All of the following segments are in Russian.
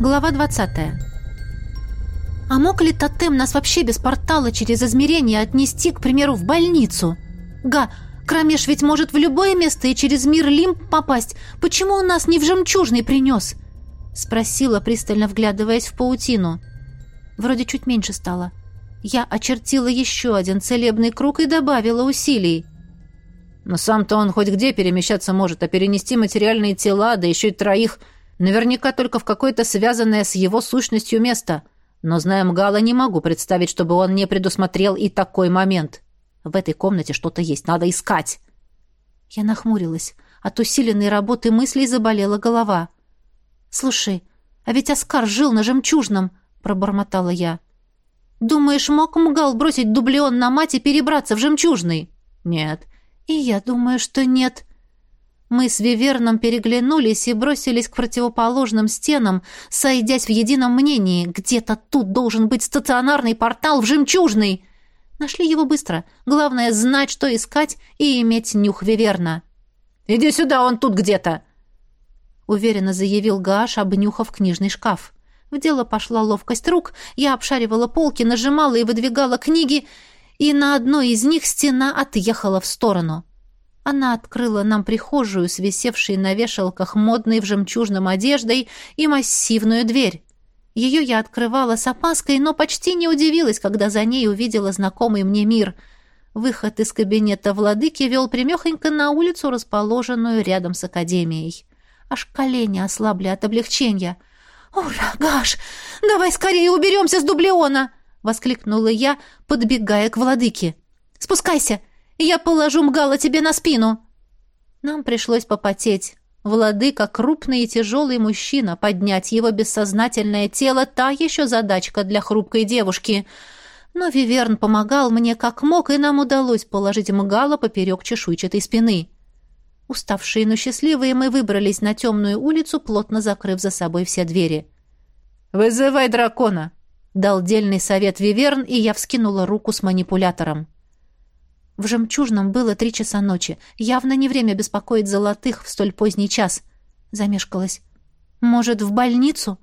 Глава 20. А мог ли тотем нас вообще без портала через измерение отнести, к примеру, в больницу? Га, Кромеш ведь может в любое место и через мир Лимп попасть. Почему он нас не в жемчужный принес? Спросила, пристально вглядываясь в паутину. Вроде чуть меньше стало. Я очертила еще один целебный круг и добавила усилий. Но сам-то он хоть где перемещаться может, а перенести материальные тела, да еще и троих Наверняка только в какое-то связанное с его сущностью место. Но, зная Мгала, не могу представить, чтобы он не предусмотрел и такой момент. В этой комнате что-то есть, надо искать. Я нахмурилась. От усиленной работы мыслей заболела голова. «Слушай, а ведь Оскар жил на жемчужном», — пробормотала я. «Думаешь, мог Мгал бросить дублион на мать и перебраться в жемчужный?» «Нет». «И я думаю, что нет», мы с Виверном переглянулись и бросились к противоположным стенам, сойдясь в едином мнении. Где-то тут должен быть стационарный портал в жемчужный. Нашли его быстро. Главное — знать, что искать, и иметь нюх Виверна. «Иди сюда, он тут где-то!» Уверенно заявил Гаш, обнюхав книжный шкаф. В дело пошла ловкость рук. Я обшаривала полки, нажимала и выдвигала книги, и на одной из них стена отъехала в сторону. Она открыла нам прихожую с на вешалках модной в жемчужном одеждой и массивную дверь. Ее я открывала с опаской, но почти не удивилась, когда за ней увидела знакомый мне мир. Выход из кабинета владыки вел примехонько на улицу, расположенную рядом с академией. Аж колени ослабли от облегчения. «Ура, Гаш, давай скорее уберемся с дублиона!» — воскликнула я, подбегая к владыке. «Спускайся! Я положу Мгала тебе на спину!» Нам пришлось попотеть. Владыка, крупный и тяжелый мужчина, поднять его бессознательное тело — та еще задачка для хрупкой девушки. Но Виверн помогал мне как мог, и нам удалось положить Мгала поперек чешуйчатой спины. Уставшие, но счастливые, мы выбрались на темную улицу, плотно закрыв за собой все двери. «Вызывай дракона!» — дал дельный совет Виверн, и я вскинула руку с манипулятором. В «Жемчужном» было три часа ночи. Явно не время беспокоить золотых в столь поздний час. Замешкалась. «Может, в больницу?»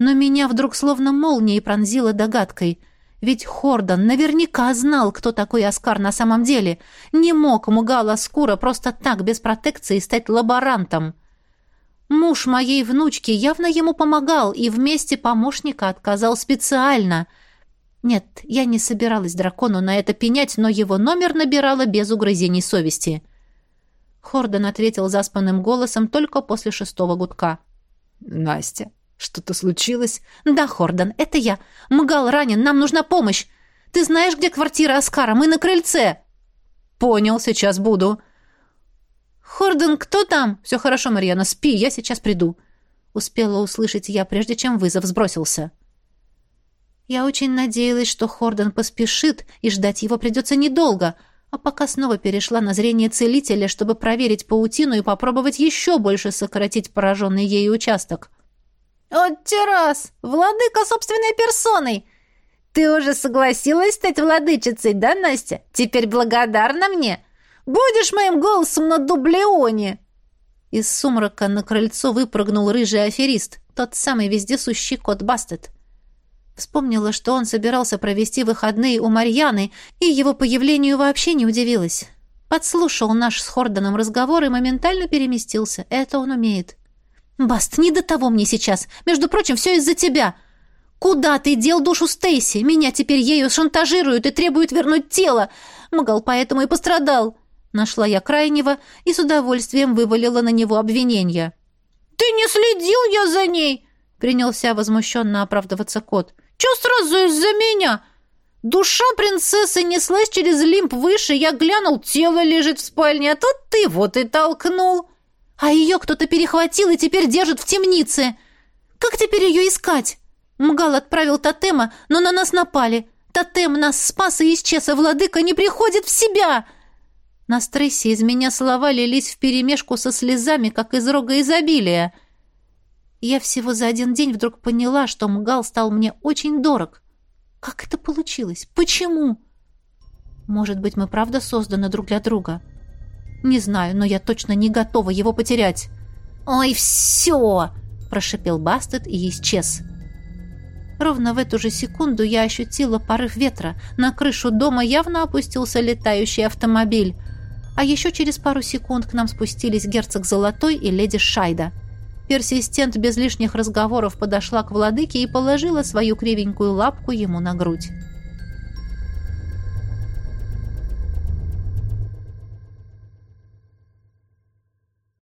Но меня вдруг словно молнией пронзила догадкой. Ведь Хордон наверняка знал, кто такой Оскар на самом деле. Не мог Мугала Скура просто так, без протекции, стать лаборантом. Муж моей внучки явно ему помогал и вместе помощника отказал специально — нет, я не собиралась дракону на это пенять, но его номер набирала без угрызений совести. Хордон ответил заспанным голосом только после шестого гудка. «Настя, что-то случилось?» «Да, Хордон, это я. Мгал ранен, нам нужна помощь. Ты знаешь, где квартира Оскара? Мы на крыльце». «Понял, сейчас буду». «Хордон, кто там?» «Все хорошо, Марьяна, спи, я сейчас приду». Успела услышать я, прежде чем вызов сбросился. Я очень надеялась, что Хордон поспешит, и ждать его придется недолго, а пока снова перешла на зрение целителя, чтобы проверить паутину и попробовать еще больше сократить пораженный ею участок. «Вот террас! Владыка собственной персоной! Ты уже согласилась стать владычицей, да, Настя? Теперь благодарна мне? Будешь моим голосом на дублеоне!» Из сумрака на крыльцо выпрыгнул рыжий аферист, тот самый вездесущий кот Бастет. Вспомнила, что он собирался провести выходные у Марьяны, и его появлению вообще не удивилась. Подслушал наш с Хордоном разговор и моментально переместился. Это он умеет. «Баст, не до того мне сейчас. Между прочим, все из-за тебя. Куда ты дел душу Стейси? Меня теперь ею шантажируют и требуют вернуть тело. Магал поэтому и пострадал». Нашла я крайнего и с удовольствием вывалила на него обвинения. «Ты не следил я за ней!» Принялся возмущенно оправдываться кот. Че сразу из-за меня? Душа принцессы неслась через лимб выше, я глянул, тело лежит в спальне, а тут ты вот и толкнул. А ее кто-то перехватил и теперь держит в темнице. Как теперь ее искать? Мгал отправил тотема, но на нас напали. Тотем нас спас и исчез, а владыка не приходит в себя. На стрессе из меня слова лились вперемешку со слезами, как из рога изобилия. Я всего за один день вдруг поняла, что Мгал стал мне очень дорог. Как это получилось? Почему? Может быть, мы правда созданы друг для друга? Не знаю, но я точно не готова его потерять. «Ой, все!» – прошипел Бастет и исчез. Ровно в эту же секунду я ощутила порыв ветра. На крышу дома явно опустился летающий автомобиль. А еще через пару секунд к нам спустились герцог Золотой и леди Шайда – Персистент без лишних разговоров подошла к владыке и положила свою кривенькую лапку ему на грудь.